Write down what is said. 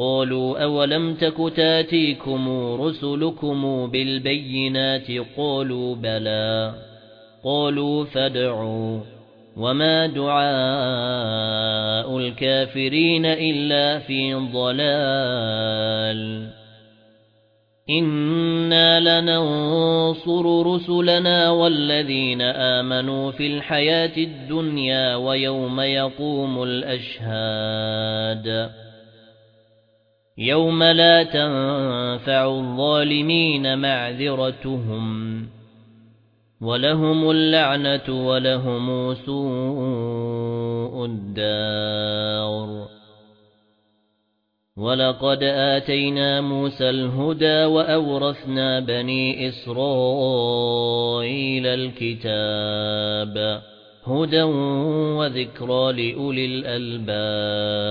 قالوا أولم تك تاتيكم رسلكم بالبينات قالوا بلى قالوا فادعوا وما دعاء الكافرين إلا في ضلال إنا لننصر رسلنا والذين آمنوا في الحياة الدنيا ويوم يقوم الأشهاد يوم لا تنفع الظالمين معذرتهم ولهم اللعنة ولهم سوء الدار ولقد آتينا موسى الهدى وأورثنا بني إسرائيل الكتاب هدى وذكرى لأولي الألباب